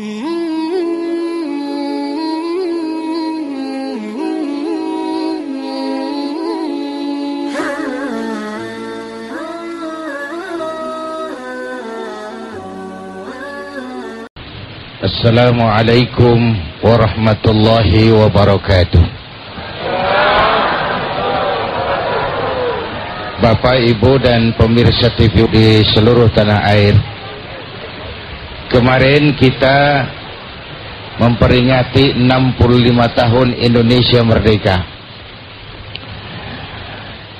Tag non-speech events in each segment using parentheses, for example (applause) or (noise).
Assalamualaikum warahmatullahi wabarakatuh. Bapak, Ibu dan pemirsa TV di seluruh tanah air. Kemarin kita memperingati 65 tahun Indonesia Merdeka.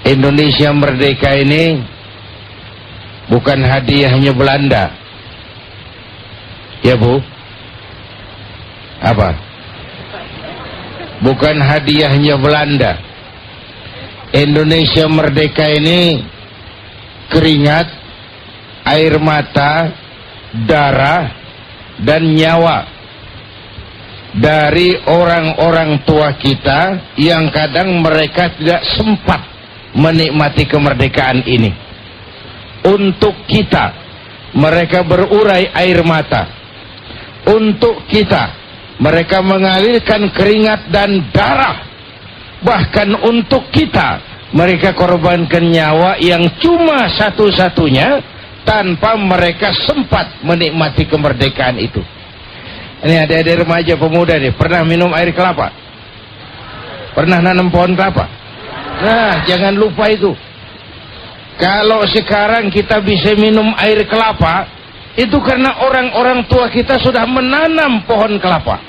Indonesia Merdeka ini bukan hadiahnya Belanda. Ya, Bu? apa bukan hadiahnya Belanda Indonesia merdeka ini keringat air mata darah dan nyawa dari orang-orang tua kita yang kadang mereka tidak sempat menikmati kemerdekaan ini untuk kita mereka berurai air mata untuk kita mereka mengalirkan keringat dan darah. Bahkan untuk kita, mereka korbankan nyawa yang cuma satu-satunya tanpa mereka sempat menikmati kemerdekaan itu. Ini ada ada remaja pemuda nih, pernah minum air kelapa? Pernah nanam pohon kelapa? Nah, jangan lupa itu. Kalau sekarang kita bisa minum air kelapa, itu karena orang-orang tua kita sudah menanam pohon kelapa.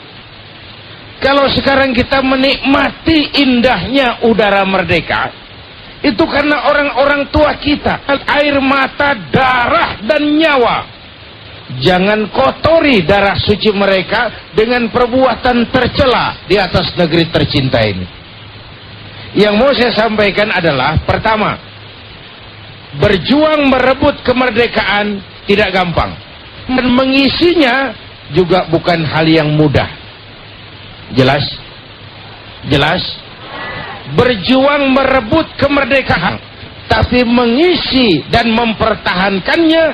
Kalau sekarang kita menikmati indahnya udara merdeka, itu karena orang-orang tua kita, air mata, darah, dan nyawa. Jangan kotori darah suci mereka dengan perbuatan tercela di atas negeri tercinta ini. Yang mau saya sampaikan adalah, pertama, berjuang merebut kemerdekaan tidak gampang. Dan mengisinya juga bukan hal yang mudah Jelas? Jelas? Berjuang merebut kemerdekaan. Tapi mengisi dan mempertahankannya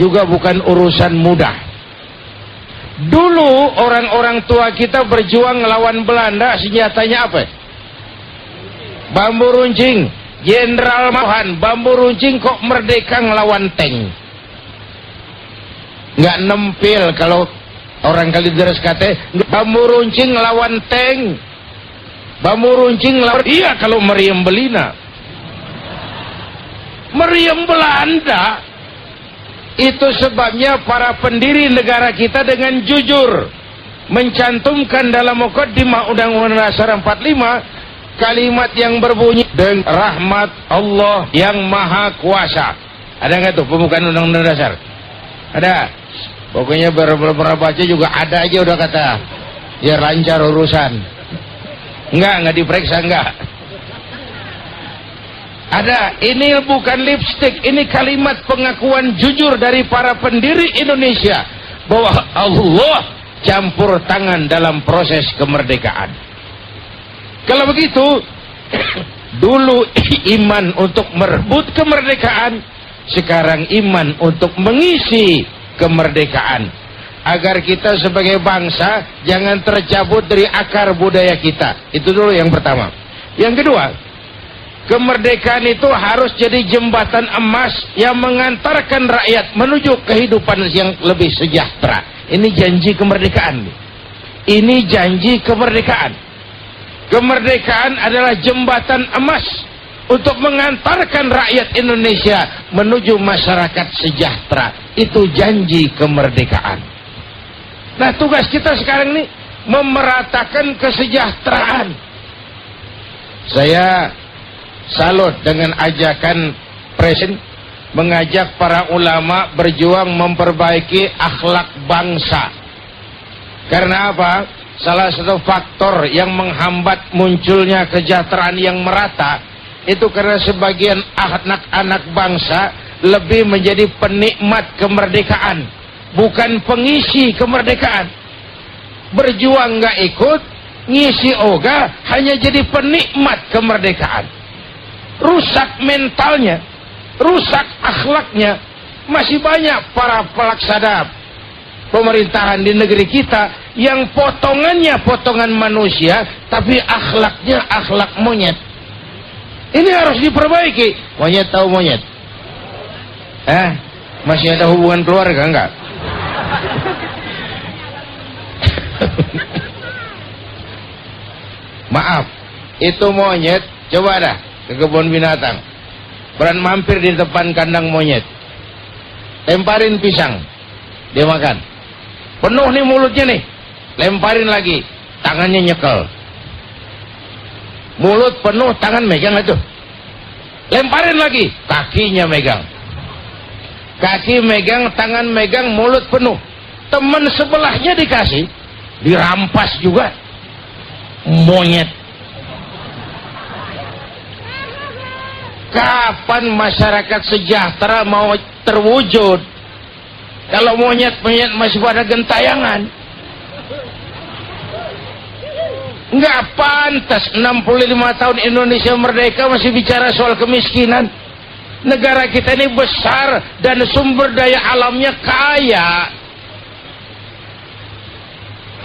juga bukan urusan mudah. Dulu orang-orang tua kita berjuang melawan Belanda senjatanya apa? Bambu runcing. Jenderal Mohan, bambu runcing kok merdeka ngelawan tank. Nggak nempil kalau Orang kali deres kata, bambu runcing lawan tank. Bambu runcing lawan, iya kalau meriam belina. Meriam Belanda, itu sebabnya para pendiri negara kita dengan jujur mencantumkan dalam mukaddimah Undang-Undang Dasar 45 kalimat yang berbunyi dengan rahmat Allah yang maha kuasa. Ada nggak tuh pembukaan Undang-Undang Dasar? Ada. Pokoknya berapa baca juga ada aja udah kata. Ya lancar urusan. Enggak, enggak diperiksa enggak. Ada, ini bukan lipstick, ini kalimat pengakuan jujur dari para pendiri Indonesia bahwa Allah campur tangan dalam proses kemerdekaan. Kalau begitu, (coughs) dulu (coughs) iman untuk merebut kemerdekaan, sekarang iman untuk mengisi kemerdekaan agar kita sebagai bangsa jangan tercabut dari akar budaya kita. Itu dulu yang pertama. Yang kedua kemerdekaan itu harus jadi jembatan emas yang mengantarkan rakyat menuju kehidupan yang lebih sejahtera. Ini janji kemerdekaan. Ini janji kemerdekaan. Kemerdekaan adalah jembatan emas untuk mengantarkan rakyat Indonesia menuju masyarakat sejahtera. Itu janji kemerdekaan. Nah tugas kita sekarang ini memeratakan kesejahteraan. Saya salut dengan ajakan presiden mengajak para ulama berjuang memperbaiki akhlak bangsa. Karena apa? Salah satu faktor yang menghambat munculnya kesejahteraan yang merata itu karena sebagian anak-anak bangsa lebih menjadi penikmat kemerdekaan bukan pengisi kemerdekaan. Berjuang nggak ikut ngisi oga hanya jadi penikmat kemerdekaan. Rusak mentalnya rusak akhlaknya masih banyak para pelaksana pemerintahan di negeri kita yang potongannya potongan manusia tapi akhlaknya akhlak monyet. Ini harus diperbaiki. Monyet tahu monyet? Eh masih ada hubungan keluarga enggak maaf. Itu monyet. Coba dah ke kebun binatang. Beran mampir di depan kandang monyet. Lemparin pisang. Dia makan. Penuh nih mulutnya nih. Lemparin lagi. Tangannya nyekel. Mulut penuh tangan megang itu. Lemparin lagi. Kakinya megang. Kaki megang tangan megang mulut penuh. Teman sebelahnya dikasih. Dirampas juga monyet. Kapan masyarakat sejahtera mau terwujud? Kalau monyet-monyet masih pada gentayangan. Nggak pantas 65 tahun Indonesia merdeka masih bicara soal kemiskinan. Negara kita ini besar dan sumber daya alamnya kaya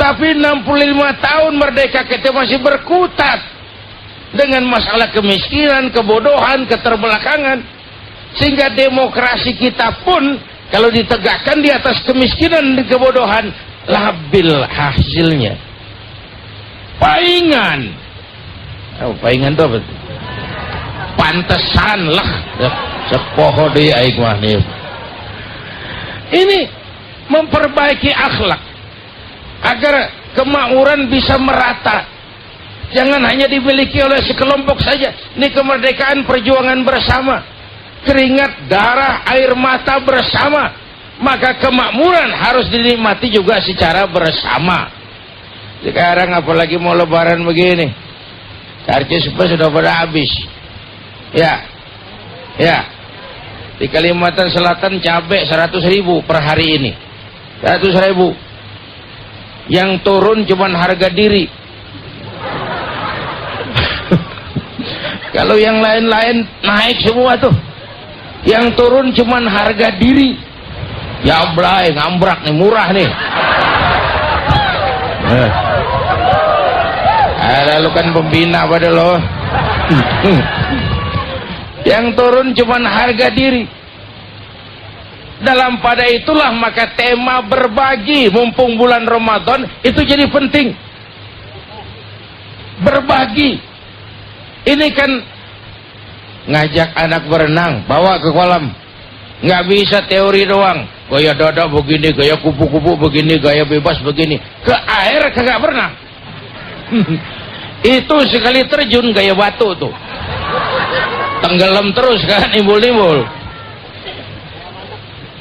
tapi 65 tahun merdeka kita masih berkutat dengan masalah kemiskinan, kebodohan, keterbelakangan. Sehingga demokrasi kita pun kalau ditegakkan di atas kemiskinan dan kebodohan labil hasilnya. Paingan. Oh, paingan itu apa pantesan lah. Sepoho di aik ini memperbaiki akhlak agar kemakmuran bisa merata. Jangan hanya dimiliki oleh sekelompok saja. Ini kemerdekaan perjuangan bersama. Keringat darah air mata bersama. Maka kemakmuran harus dinikmati juga secara bersama. Sekarang apalagi mau lebaran begini. Karcis sudah pada habis. Ya. Ya. Di Kalimantan Selatan cabai 100 ribu per hari ini. 100 ribu yang turun cuman harga diri. (laughs) Kalau yang lain-lain naik semua tuh. Yang turun cuman harga diri. Ya blay ngambrak nih murah nih. (laughs) Eh. Ah, lalu kan pembina pada lo. (laughs) Yang turun cuman harga diri dalam pada itulah maka tema berbagi mumpung bulan Ramadan itu jadi penting. Berbagi. Ini kan ngajak anak berenang bawa ke kolam. Nggak bisa teori doang. Gaya dada begini gaya kupu-kupu begini gaya bebas begini. Ke air kagak pernah (laughs) itu sekali terjun gaya batu tuh. Tenggelam terus kan nimbul-nimbul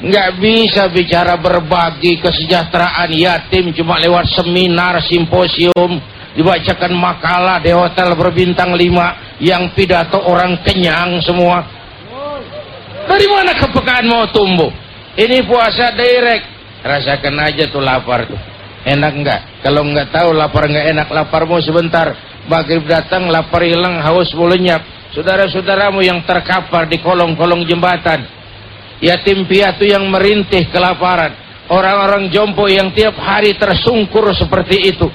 nggak bisa bicara berbagi kesejahteraan yatim cuma lewat seminar simposium dibacakan makalah di hotel berbintang lima yang pidato orang kenyang semua. Dari mana kepekaan mau tumbuh? Ini puasa direct. Rasakan aja tuh lapar tuh. Enak nggak? Kalau nggak tahu lapar nggak enak lapar mau sebentar. Maghrib datang lapar hilang haus lenyap saudara-saudaramu yang terkapar di kolong-kolong jembatan yatim piatu yang merintih kelaparan. Orang-orang jompo yang tiap hari tersungkur seperti itu.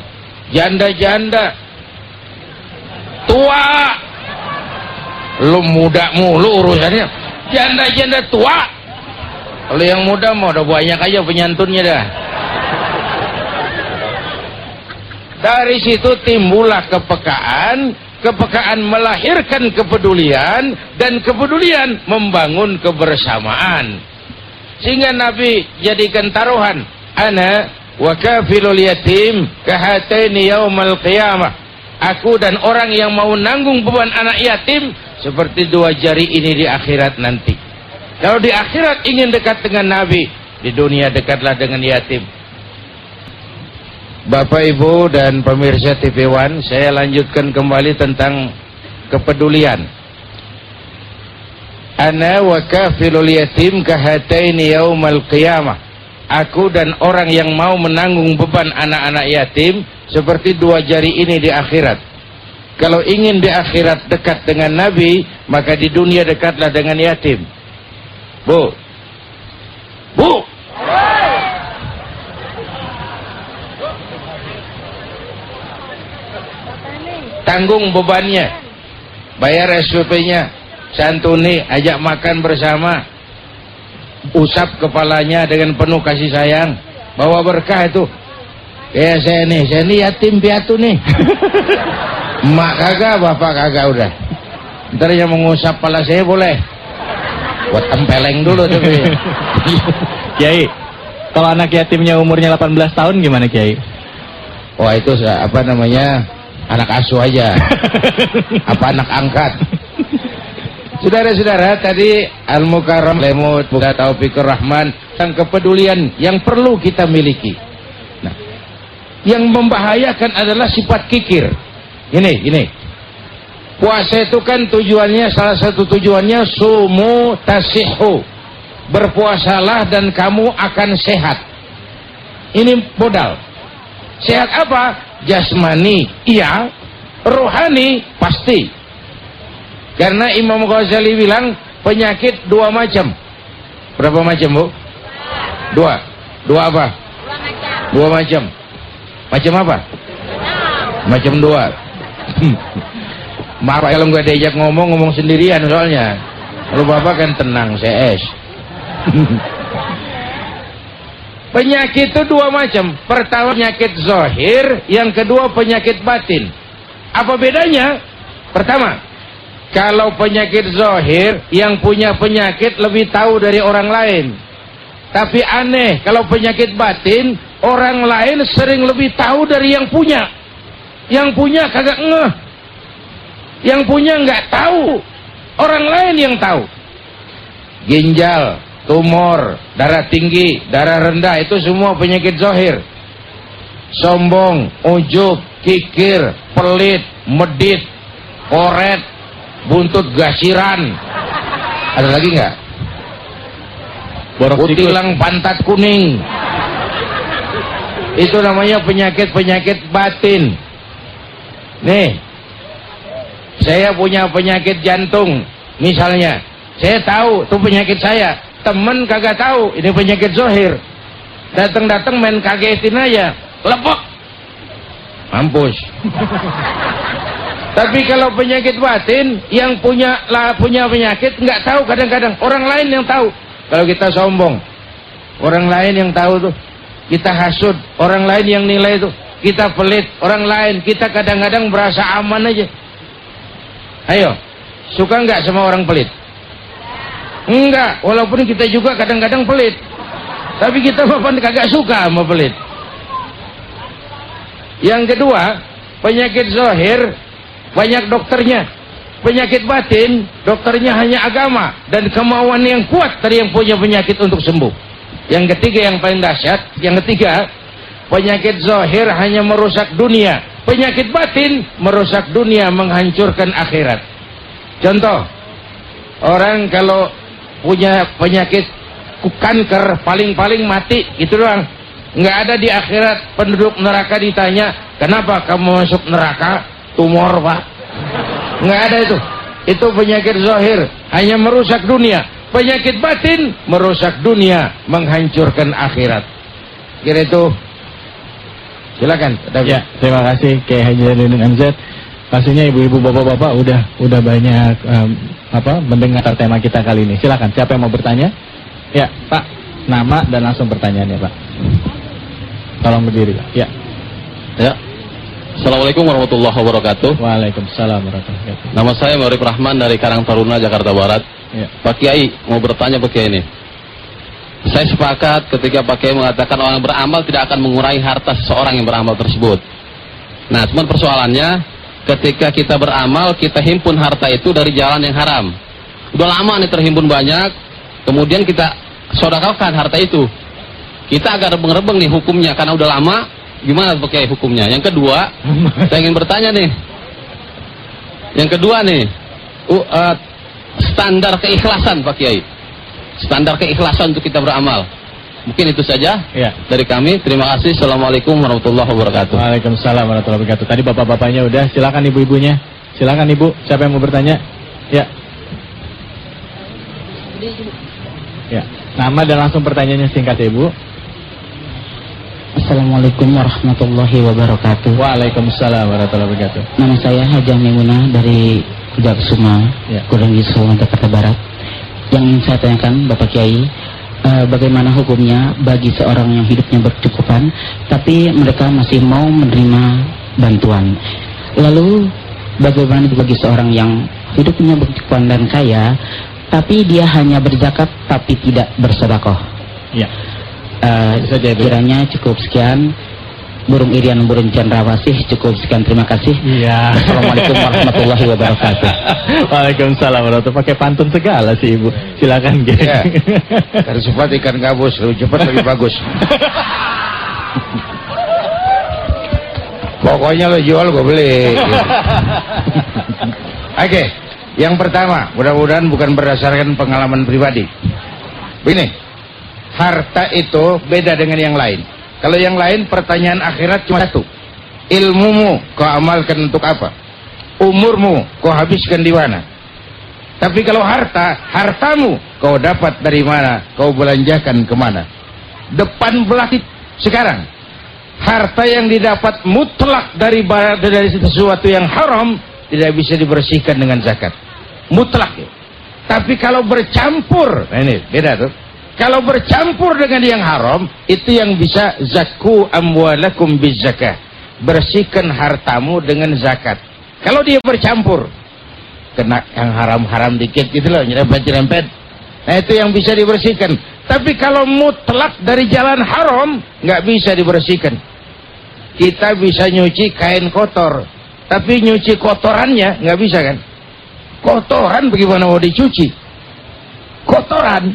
Janda-janda. Tua. Lu muda mulu urusannya. Janda-janda tua. Kalau yang muda mau udah banyak aja penyantunnya dah. Dari situ timbullah kepekaan kepekaan melahirkan kepedulian dan kepedulian membangun kebersamaan. Sehingga Nabi jadikan taruhan ana wa kafilul yatim kahataini yaumal qiyamah. Aku dan orang yang mau nanggung beban anak yatim seperti dua jari ini di akhirat nanti. Kalau di akhirat ingin dekat dengan Nabi di dunia dekatlah dengan yatim Bapak Ibu dan pemirsa TV One, saya lanjutkan kembali tentang kepedulian. Ana wa kafilul yatim kahataini yaumal qiyamah. Aku dan orang yang mau menanggung beban anak-anak yatim seperti dua jari ini di akhirat. Kalau ingin di akhirat dekat dengan Nabi, maka di dunia dekatlah dengan yatim. Bu. Bu. Tanggung bebannya. Bayar SPP-nya santuni ajak makan bersama. Usap kepalanya dengan penuh kasih sayang. Bawa berkah itu. Ya saya nih saya nih yatim piatu nih. (laughs) Emak kagak bapak kagak udah. Ntar yang mengusap kepala saya boleh. Buat tempeleng dulu tapi (laughs) Kiai, kalau anak yatimnya umurnya 18 tahun gimana Kiai? wah itu apa namanya anak asuh aja (laughs) apa anak angkat Saudara-saudara, tadi Al-Mukarram Lemut, Buka Taufikur Rahman, tentang kepedulian yang perlu kita miliki. Nah, yang membahayakan adalah sifat kikir. Ini, ini. Puasa itu kan tujuannya, salah satu tujuannya sumu tasihu. Berpuasalah dan kamu akan sehat. Ini modal. Sehat apa? Jasmani, iya. Rohani, pasti. Karena Imam Ghazali bilang penyakit dua macam. Berapa macam, Bu? Dua. Dua apa? Dua macam. Macam apa? Macam dua. (laughs) Maaf kalau nggak diajak ngomong, ngomong sendirian soalnya. Kalau Bapak kan tenang, CS. (laughs) Penyakit itu dua macam. Pertama penyakit zohir, yang kedua penyakit batin. Apa bedanya? Pertama, kalau penyakit zohir, yang punya penyakit lebih tahu dari orang lain. Tapi aneh, kalau penyakit batin, orang lain sering lebih tahu dari yang punya. Yang punya kagak ngeh. Yang punya nggak tahu. Orang lain yang tahu. Ginjal, tumor, darah tinggi, darah rendah, itu semua penyakit zohir. Sombong, ujub, kikir, pelit, medit, koret, buntut gasiran. Ada lagi nggak? Kutilang pantat kuning. Itu namanya penyakit-penyakit batin. Nih, saya punya penyakit jantung, misalnya. Saya tahu itu penyakit saya. Temen kagak tahu, ini penyakit zohir. Datang-datang main kagetin aja, lepok. Mampus. (laughs) Tapi kalau penyakit batin, yang punya lah punya penyakit nggak tahu kadang-kadang orang lain yang tahu. Kalau kita sombong, orang lain yang tahu tuh. Kita hasud, orang lain yang nilai tuh. Kita pelit, orang lain. Kita kadang-kadang berasa aman aja. Ayo, suka nggak sama orang pelit? Enggak, walaupun kita juga kadang-kadang pelit. Tapi kita bapak kagak suka sama pelit. Yang kedua, penyakit zohir banyak dokternya. Penyakit batin, dokternya hanya agama dan kemauan yang kuat dari yang punya penyakit untuk sembuh. Yang ketiga yang paling dahsyat, yang ketiga, penyakit zohir hanya merusak dunia. Penyakit batin merusak dunia, menghancurkan akhirat. Contoh, orang kalau punya penyakit kanker paling-paling mati, itu doang. Nggak ada di akhirat penduduk neraka ditanya, kenapa kamu masuk neraka? Tumor pak. Nggak ada itu. Itu penyakit zahir, hanya merusak dunia. Penyakit batin merusak dunia, menghancurkan akhirat. Kira itu. Silakan. Ya, terima kasih Kiai Haji MZ. Pastinya ibu-ibu bapak-bapak udah udah banyak em, apa mendengar tema kita kali ini. Silakan, siapa yang mau bertanya? Ya, Pak. Nama dan langsung pertanyaannya, Pak. Tolong berdiri, Pak. Ya. Ya. Assalamualaikum warahmatullahi wabarakatuh. Waalaikumsalam warahmatullahi wabarakatuh. Nama saya Maurib Rahman dari Karang Taruna, Jakarta Barat. Ya. Pak Kiai, mau bertanya Pak Kiai ini. Saya sepakat ketika Pak Kiai mengatakan orang beramal tidak akan mengurangi harta seseorang yang beramal tersebut. Nah, cuman persoalannya ketika kita beramal, kita himpun harta itu dari jalan yang haram. Udah lama nih terhimpun banyak, kemudian kita sodakalkan harta itu. Kita agak rebeng-rebeng nih hukumnya karena udah lama. Gimana Pak Kiai hukumnya? Yang kedua, (laughs) saya ingin bertanya nih. Yang kedua nih, u- eh, standar keikhlasan Pak Kiai. Standar keikhlasan untuk kita beramal. Mungkin itu saja Ya. dari kami. Terima kasih. Assalamualaikum warahmatullahi wabarakatuh. Waalaikumsalam warahmatullahi wabarakatuh. Tadi bapak-bapaknya udah, silakan ibu-ibunya. Silakan ibu, siapa yang mau bertanya? Ya. Ya. Nama dan langsung pertanyaannya singkat ya, ibu. Assalamualaikum warahmatullahi wabarakatuh. Waalaikumsalam warahmatullahi wabarakatuh. Nama saya Haja Maimunah dari Kudaksuma, Ya. Kurang Jakarta Barat. Yang ingin saya tanyakan Bapak Kiai, eh, bagaimana hukumnya bagi seorang yang hidupnya bercukupan, tapi mereka masih mau menerima bantuan. Lalu bagaimana bagi seorang yang hidupnya bercukupan dan kaya, tapi dia hanya berzakat tapi tidak bersedekah? Ya. Eh, jadi. kiranya cukup sekian. Burung Irian Burung Cendrawasih cukup sekian terima kasih. Iya. Assalamualaikum warahmatullahi wabarakatuh. (laughs) Waalaikumsalam warahmatullahi Pakai pantun segala sih Ibu. Silakan, Ge. Ya. (laughs) Dari cepat ikan gabus, lebih cepat lebih bagus. (laughs) Pokoknya lo jual gue beli. gitu. Oke, yang pertama, mudah-mudahan bukan berdasarkan pengalaman pribadi. Begini, harta itu beda dengan yang lain. Kalau yang lain pertanyaan akhirat cuma satu. Ilmumu kau amalkan untuk apa? Umurmu kau habiskan di mana? Tapi kalau harta, hartamu kau dapat dari mana? Kau belanjakan ke mana? Depan belakang sekarang. Harta yang didapat mutlak dari dari sesuatu yang haram tidak bisa dibersihkan dengan zakat. Mutlak. ya. Tapi kalau bercampur, nah ini beda tuh. Kalau bercampur dengan yang haram, itu yang bisa zakku amwalakum bizakah. Bersihkan hartamu dengan zakat. Kalau dia bercampur, kena yang haram-haram dikit gitu loh, nyerempet-nyerempet. Nah itu yang bisa dibersihkan. Tapi kalau mutlak dari jalan haram, nggak bisa dibersihkan. Kita bisa nyuci kain kotor, tapi nyuci kotorannya nggak bisa kan? Kotoran bagaimana mau dicuci? Kotoran,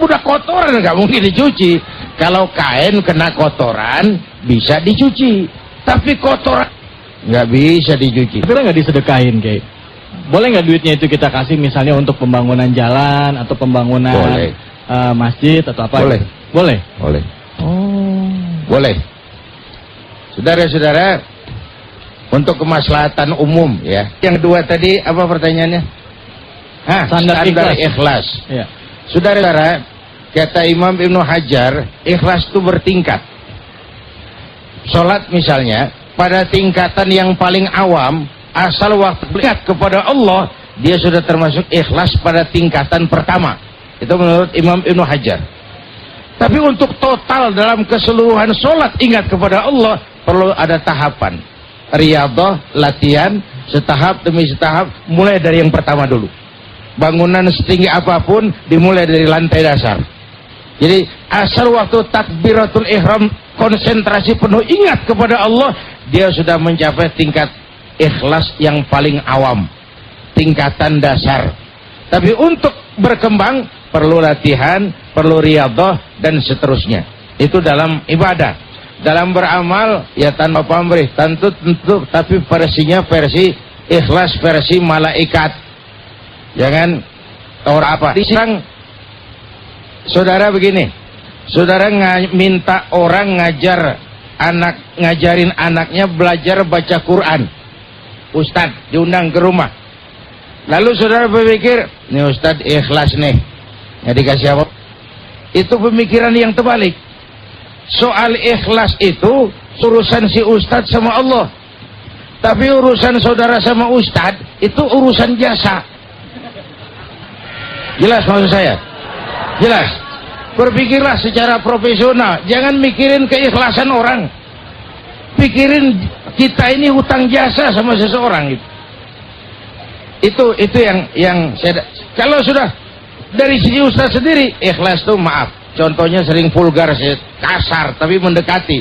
udah kotoran nggak mungkin dicuci. Kalau kain kena kotoran bisa dicuci, tapi kotoran nggak bisa dicuci. Kira nggak disedekahin, Ge? Boleh nggak duitnya itu kita kasih misalnya untuk pembangunan jalan atau pembangunan Boleh. eh, masjid atau apa? Boleh. Boleh. Boleh. Oh. Boleh. Saudara-saudara, untuk kemaslahatan umum ya. Yang dua tadi apa pertanyaannya? Hah, Standar standar, ikhlas. ikhlas. Ya. Saudara-saudara, kata Imam Ibnu Hajar, ikhlas itu bertingkat. Sholat misalnya, pada tingkatan yang paling awam, asal waktu lihat kepada Allah, dia sudah termasuk ikhlas pada tingkatan pertama. Itu menurut Imam Ibnu Hajar. Tapi untuk total dalam keseluruhan sholat ingat kepada Allah, perlu ada tahapan. Riyadhah, latihan, setahap demi setahap, mulai dari yang pertama dulu. Bangunan setinggi apa pun, dimulai dari lantai dasar. Jadi asal waktu takbiratul ihram konsentrasi penuh ingat kepada Allah, dia sudah mencapai tingkat ikhlas yang paling awam, tingkatan dasar. Tapi untuk berkembang perlu latihan, perlu riyadhah dan seterusnya. Itu dalam ibadah. Dalam beramal ya tanpa pamrih, tentu tentu tapi versinya versi ikhlas versi malaikat. Jangan tahu apa. Diserang saudara begini. Saudara minta orang ngajar anak ngajarin anaknya belajar baca Quran. Ustadz diundang ke rumah. Lalu saudara berpikir, nih Ustadz ikhlas nih. Nggak dikasih apa? Itu pemikiran yang terbalik. Soal ikhlas itu urusan si Ustadz sama Allah. Tapi urusan saudara sama Ustadz itu urusan jasa. Jelas maksud saya? Jelas. Berpikirlah secara profesional. Jangan mikirin keikhlasan orang. Pikirin kita ini hutang jasa sama seseorang itu. Itu itu yang yang saya kalau sudah dari sisi Ustaz sendiri ikhlas tuh maaf. Contohnya sering vulgar, kasar tapi mendekati.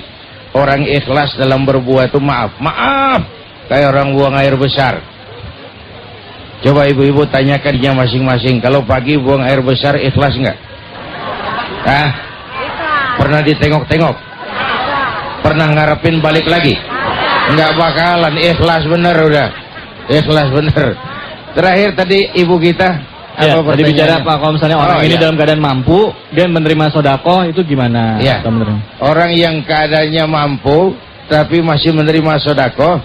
Orang ikhlas dalam berbuat itu maaf. Maaf. Kayak orang buang air besar. Coba ibu-ibu tanyakan dia masing-masing. Kalau pagi buang air besar ikhlas nggak? Hah? Pernah ditengok-tengok? Pernah ngarepin balik lagi? Nggak bakalan. Ikhlas bener udah. Ikhlas bener. Terakhir tadi ibu kita Ya, apa tadi bicara? Pak, kalau misalnya orang Oh, ini iya. dalam keadaan mampu, dia menerima sodako, itu gimana? Menerima? Orang yang keadaannya mampu tapi masih menerima sodako,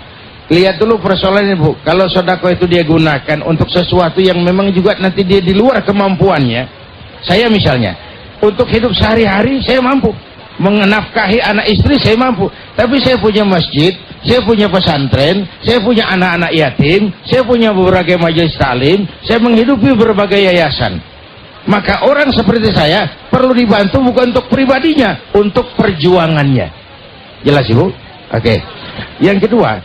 lihat dulu persoalannya bu. Kalau sodako itu dia gunakan untuk sesuatu yang memang juga nanti dia di luar kemampuannya. Saya misalnya, untuk hidup sehari-hari saya mampu. mengenafkahi anak istri saya mampu. Tapi saya punya masjid, saya punya pesantren, saya punya anak-anak yatim, saya punya beberapa majelis talim, saya menghidupi berbagai yayasan. Maka orang seperti saya perlu dibantu bukan untuk pribadinya, untuk perjuangannya. Jelas Ibu? Oke. Yang kedua,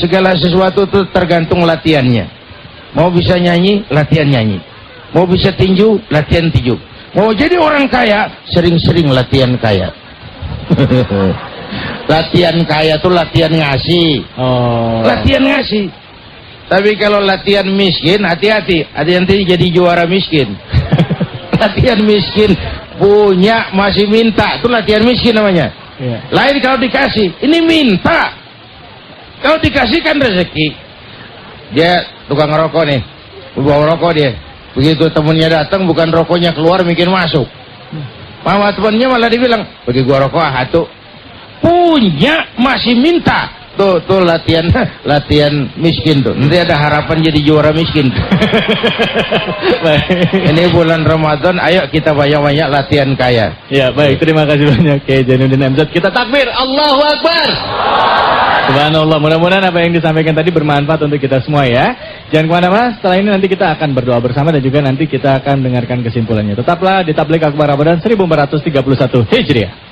segala sesuatu itu tergantung latihannya. Mau bisa nyanyi, latihan nyanyi. Mau bisa tinju, latihan tinju. Mau jadi orang kaya, sering-sering latihan kaya. (laughs) latihan kaya tuh latihan ngasih. Oh. Latihan ngasih. Tapi kalau latihan miskin, hati-hati. Nanti jadi juara miskin. (laughs) latihan miskin punya masih minta, itu latihan miskin namanya. Iya. Lain kalau dikasih, ini minta. Kalau dikasih kan rezeki. Dia tukang rokok nih, bawa rokok dia. Begitu temennya datang, bukan rokoknya keluar, bikin masuk. Mama temannya malah dibilang, bagi gua rokok ah tuh. Punya masih minta. Tuh, tuh latihan (laughs) latihan miskin tuh. Nanti ada harapan jadi juara miskin. (laughs) Ini bulan Ramadan, ayo kita banyak-banyak latihan kaya. Ya, baik. Terima kasih banyak Kiai Jainuddin MZ. Kita takbir. Allahu Akbar. Subhanallah. Mudah-mudahan apa yang disampaikan tadi bermanfaat untuk kita semua ya. Jangan ke mana-mana. Setelah ini nanti kita akan berdoa bersama dan juga nanti kita akan dengarkan kesimpulannya. Tetaplah di Tablik Akbar Ramadan 1431 Hijriah.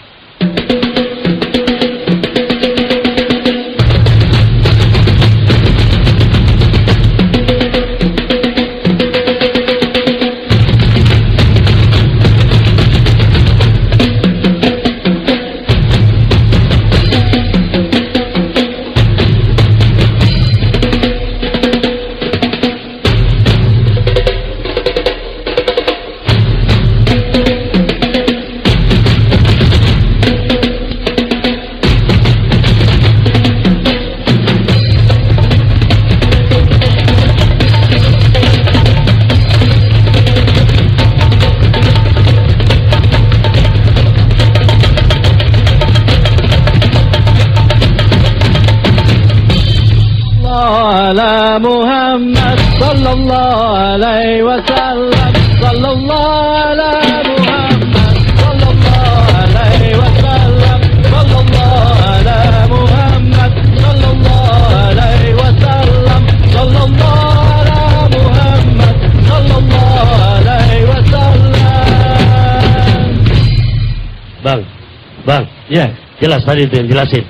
Jelas tadi itu yang jelasin.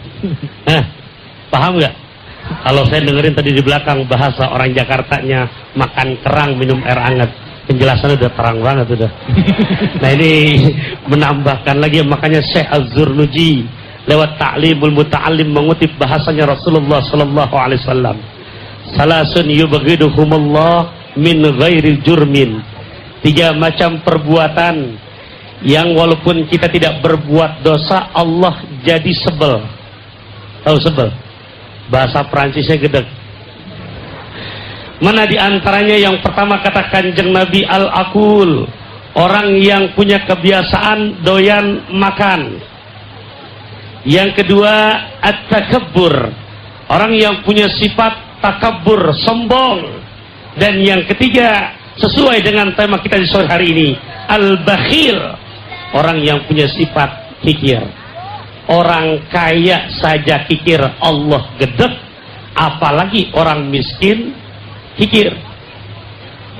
Hah, (laughs) paham nggak? Kalau saya dengerin tadi di belakang bahasa orang Jakartanya makan kerang minum air hangat, penjelasannya udah terang banget udah. (laughs) Nah ini menambahkan lagi makanya Syekh Az-Zurnuji lewat ta'limul muta'allim mengutip bahasanya Rasulullah sallallahu alaihi wasallam. Salasun yubghiduhumullah min ghairi jurmin. Tiga macam perbuatan yang walaupun kita tidak berbuat dosa Allah jadi sebel. Tahu sebel? Bahasa Perancisnya gedek mana di antaranya yang pertama katakan jeng Nabi al-akul orang yang punya kebiasaan doyan makan. Yang kedua at-takabbur. Orang yang punya sifat takabur sombong. Dan yang ketiga sesuai dengan tema kita di sore hari ini al-bakhil orang yang punya sifat kikir orang kaya saja kikir Allah gedek. Apalagi orang miskin kikir.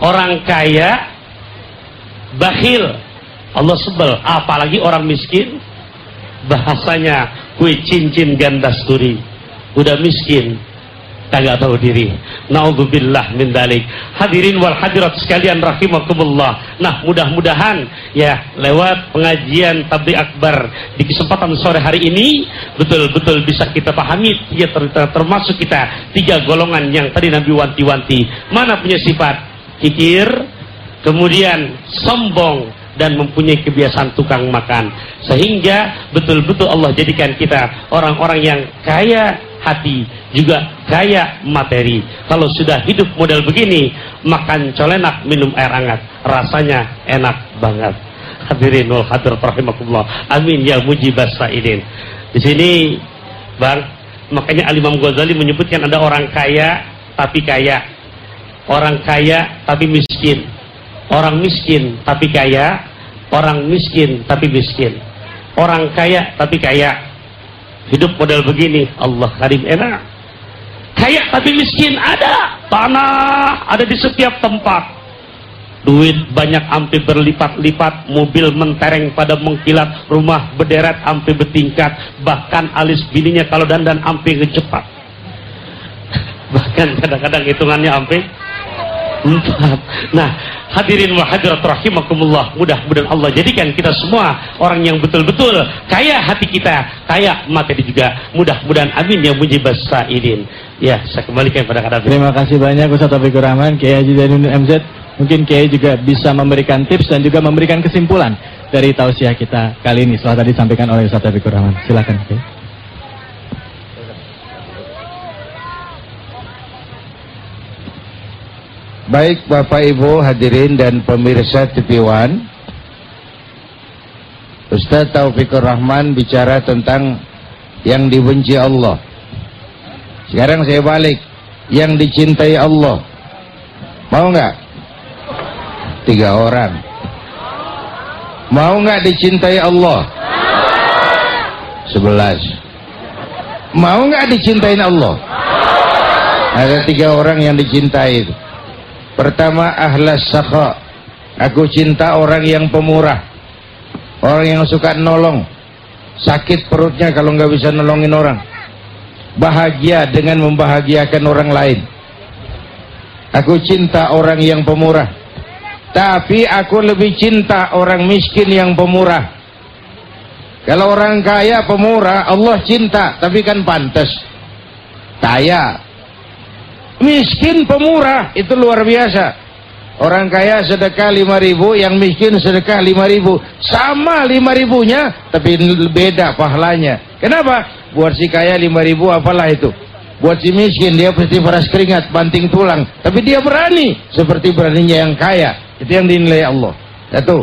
Orang kaya bakhil. Allah sebel apalagi orang miskin. Bahasanya kue cincin ganda sturi udah miskin kagak tahu diri. Naudzubillah min dalik. Hadirin wal hadirat sekalian rahimakumullah. Nah, mudah-mudahan ya lewat pengajian tabligh akbar di kesempatan sore hari ini betul-betul bisa kita pahami ya ter ter termasuk kita tiga golongan yang tadi Nabi wanti-wanti. Mana punya sifat kikir, kemudian sombong dan mempunyai kebiasaan tukang makan sehingga betul-betul Allah jadikan kita orang-orang yang kaya hati juga kaya materi. Kalau sudah hidup model begini makan colenak minum air hangat rasanya enak banget. Hadirin wal hadirat rahimakumullah. Amin ya mujibas sa'idin. Di sini bang makanya Al Imam Ghazali menyebutkan ada orang kaya tapi kaya. Orang kaya tapi miskin. Orang miskin tapi kaya. Orang miskin tapi miskin. Orang kaya tapi kaya hidup model begini Allah karim enak. Kaya tapi miskin ada. Tanah ada di setiap tempat. Duit banyak sampai berlipat-lipat mobil mentereng pada mengkilat rumah berderet sampai bertingkat bahkan alis bininya kalau dandan sampai ngecepat (laughs) bahkan kadang-kadang hitungannya sampai empat. Nah hadirin wa hadirat rahimakumullah. Mudah-mudahan Allah jadikan kita semua orang yang betul-betul kaya hati kita kaya mata juga. Mudah-mudahan amin ya mujibas saidin ya saya kembalikan pada kata terima kasih banyak Ustaz Taufikur Rahman Kiai Haji Zainul MZ mungkin Kiai juga bisa memberikan tips dan juga memberikan kesimpulan dari tausiah kita kali ini. Setelah tadi disampaikan oleh Ustaz Taufikur Rahman. Silakan Kiai Baik Bapak Ibu hadirin dan pemirsa TV One. Ustaz Taufikur Rahman bicara tentang yang dibenci Allah. Sekarang saya balik. Yang dicintai Allah. Mau nggak? Tiga orang. Mau nggak dicintai Allah? Sebelas. Mau nggak dicintai Allah? Ada tiga orang yang dicintai itu Pertama ahlas sakha. Aku cinta orang yang pemurah. Orang yang suka nolong. Sakit perutnya kalau nggak bisa nolongin orang. Bahagia dengan membahagiakan orang lain. Aku cinta orang yang pemurah. Tapi aku lebih cinta orang miskin yang pemurah. Kalau orang kaya pemurah, Allah cinta, tapi kan pantas. Kaya, miskin pemurah itu luar biasa. Orang kaya sedekah lima ribu yang miskin sedekah lima ribu. Sama lima ribunya tapi beda pahalanya. Kenapa? Buat si kaya lima ribu apalah itu? Buat si miskin dia pasti peras keringat banting tulang. Tapi dia berani seperti beraninya yang kaya. Itu yang dinilai Allah. Satu.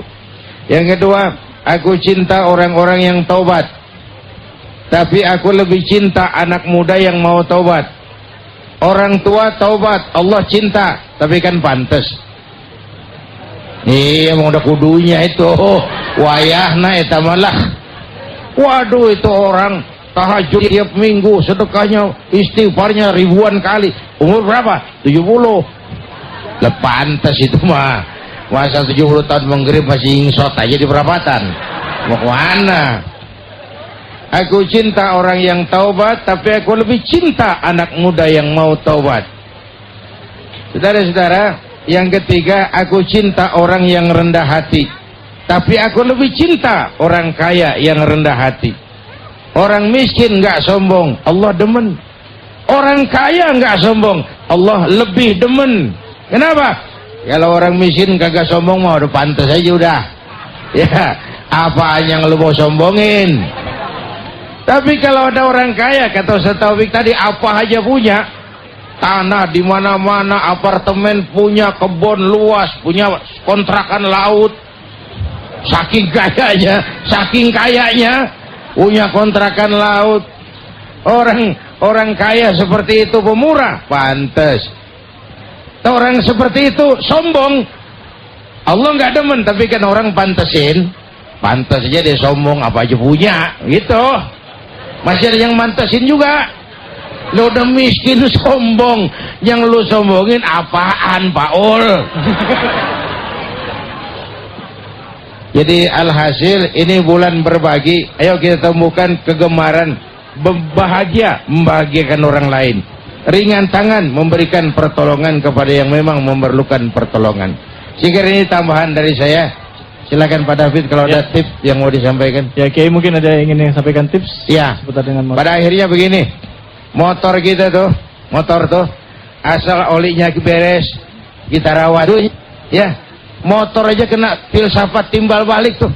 Yang kedua aku cinta orang-orang yang taubat. Tapi aku lebih cinta anak muda yang mau taubat Orang tua taubat, Allah cinta, tapi kan pantas. Iya, emang udah kudunya itu. Wayahna eta malah. Waduh, itu orang tahajud tiap minggu, sedekahnya, istighfarnya ribuan kali. Umur berapa? 70. Lah pantas itu mah. Masa 70 tahun menggrib masih insot aja di perapatan. Mau ke mana? Aku cinta orang yang taubat, tapi aku lebih cinta anak muda yang mau taubat. Saudara-saudara, yang ketiga, aku cinta orang yang rendah hati. Tapi aku lebih cinta orang kaya yang rendah hati. Orang miskin nggak sombong, Allah demen. Orang kaya nggak sombong, Allah lebih demen. Kenapa? Kalau orang miskin kagak sombong mau udah pantas aja udah. Ya, apa yang lu mau sombongin? Tapi kalau ada orang kaya, kata Ustaz Taufik tadi, apa aja punya. Tanah di mana-mana, apartemen punya, kebun luas, punya kontrakan laut. Saking kayanya, saking kayanya, punya kontrakan laut. Orang orang kaya seperti itu pemurah, pantas. Orang seperti itu sombong. Allah nggak demen, tapi kan orang pantesin. Pantas aja dia sombong, apa aja punya, gitu. Masih ada yang mantasin juga. Lo udah miskin sombong. Yang lu sombongin apaan Pak Ul? (laughs) Jadi alhasil ini bulan berbagi. Ayo kita temukan kegemaran bahagia membahagiakan orang lain. Ringan tangan memberikan pertolongan kepada yang memang memerlukan pertolongan. Sehingga ini tambahan dari saya. Silakan Pak David kalau ya. ada tips yang mau disampaikan. Ya Kiai mungkin ada yang ingin sampaikan tips. Ya. Seputar dengan motor. Pada akhirnya begini, motor kita tuh, motor tuh, asal olinya beres, kita rawat, ya, motor aja kena filsafat timbal balik tuh.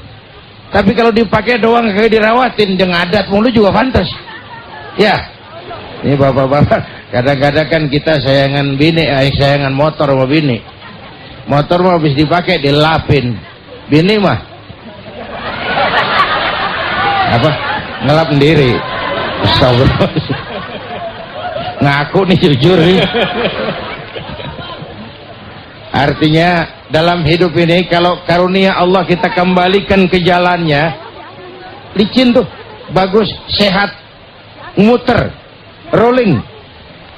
Tapi kalau dipakai doang kayak dirawatin, dengan adat mulu juga pantas. Ya, ini bapak-bapak, kadang-kadang kan kita sayangan bini, eh, sayangan motor sama bini. Motor mau habis dipakai dilapin Bini mah. Apa? Ngelap sendiri. Ngaku nih jujur nih. Artinya dalam hidup ini kalau karunia Allah kita kembalikan ke jalannya licin tuh. Bagus sehat muter rolling.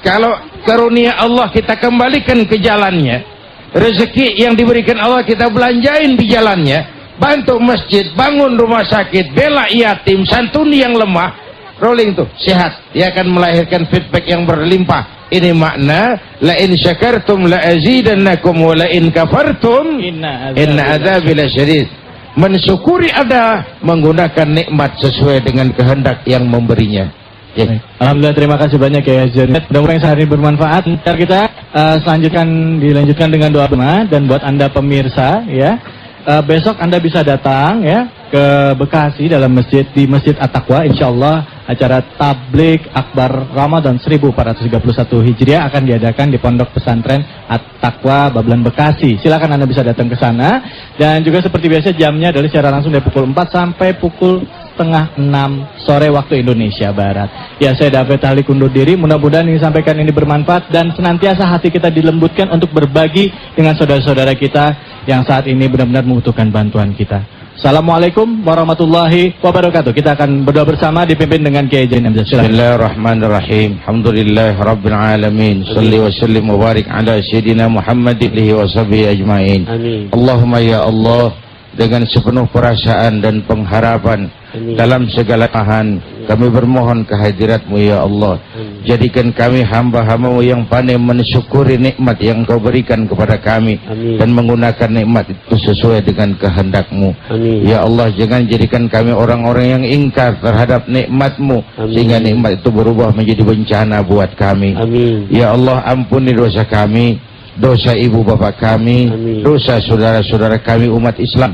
Kalau karunia Allah kita kembalikan ke jalannya rezeki yang diberikan Allah kita belanjain di jalannya. Bantu masjid bangun rumah sakit bela yatim santuni yang lemah. Rolling tuh sehat. Dia akan melahirkan feedback yang berlimpah. Ini makna la in syakartum la azidannakum wa la in kafartum Inna inna adzabi lasyadid mensyukuri ada menggunakan nikmat sesuai dengan kehendak yang memberinya. Ya. Alhamdulillah terima kasih banyak ya Jerry. Mudah-mudahan sehari bermanfaat. Ntar kita eh, selanjutkan dilanjutkan dengan doa doa dan buat anda pemirsa ya. Eh, besok anda bisa datang ya ke Bekasi dalam masjid di Masjid At-Taqwa. Insyaallah acara tablik akbar Ramadan 1431 Hijriah akan diadakan di Pondok Pesantren At-Taqwa Babelan Bekasi. Silakan anda bisa datang ke sana. Dan juga seperti biasa jamnya adalah secara langsung dari pukul 4 sampai pukul setengah 6 sore waktu Indonesia Barat. Ya saya David Halik undur diri. Mudah-mudahan yang disampaikan ini bermanfaat dan senantiasa hati kita dilembutkan untuk berbagi dengan saudara-saudara kita yang saat ini benar-benar membutuhkan bantuan kita. Assalamualaikum warahmatullahi wabarakatuh. Kita akan berdoa bersama dipimpin dengan Kiai Jain Amzad. Silakan. Bismillahirrahmanirrahim. Alhamdulillah rabbil alamin. Salli wa sallim wa barik ala sayyidina Muhammad wa sahbihi ajmain. Amin. Allahumma ya Allah dengan sepenuh perasaan dan pengharapan Amin. dalam segala tahan kami bermohon kehadiratmu ya Allah Amin. jadikan kami hamba-hambamu yang pandai mensyukuri nikmat yang kau berikan kepada kami Amin. dan menggunakan nikmat itu sesuai dengan kehendakmu Amin. Ya Allah jangan jadikan kami orang-orang yang ingkar terhadap nikmatmu Amin. sehingga nikmat itu berubah menjadi bencana buat kami Amin. Ya Allah ampuni dosa kami dosa ibu bapak kami Amin. dosa saudara-saudara kami umat Islam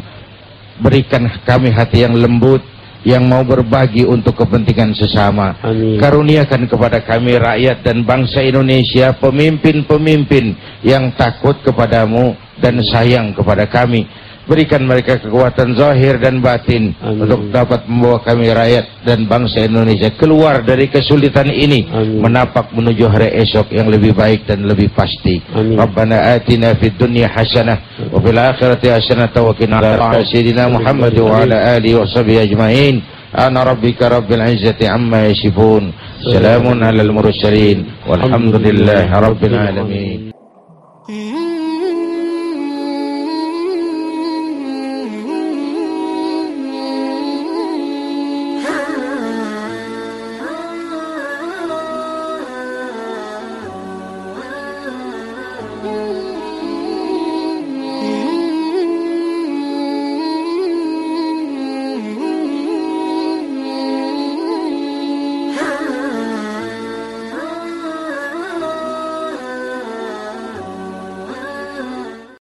berikan kami hati yang lembut yang mau berbagi untuk kepentingan sesama Amin. karuniakan kepada kami rakyat dan bangsa Indonesia pemimpin-pemimpin yang takut kepadamu dan sayang kepada kami berikan mereka kekuatan zahir dan batin Amin. untuk dapat membawa kami rakyat dan bangsa Indonesia keluar dari kesulitan ini Amin. menapak menuju hari esok yang lebih baik dan lebih pasti. Amin. Rabbana atina fid dunya hasanah wa fil akhirati hasanah wa qina adzabannar sayyidina Muhammad wa ala alihi wa sahbihi ajmain. Ana rabbika rabbil izzati amma yasifun. Salamun alal mursalin. Walhamdulillahi rabbil alamin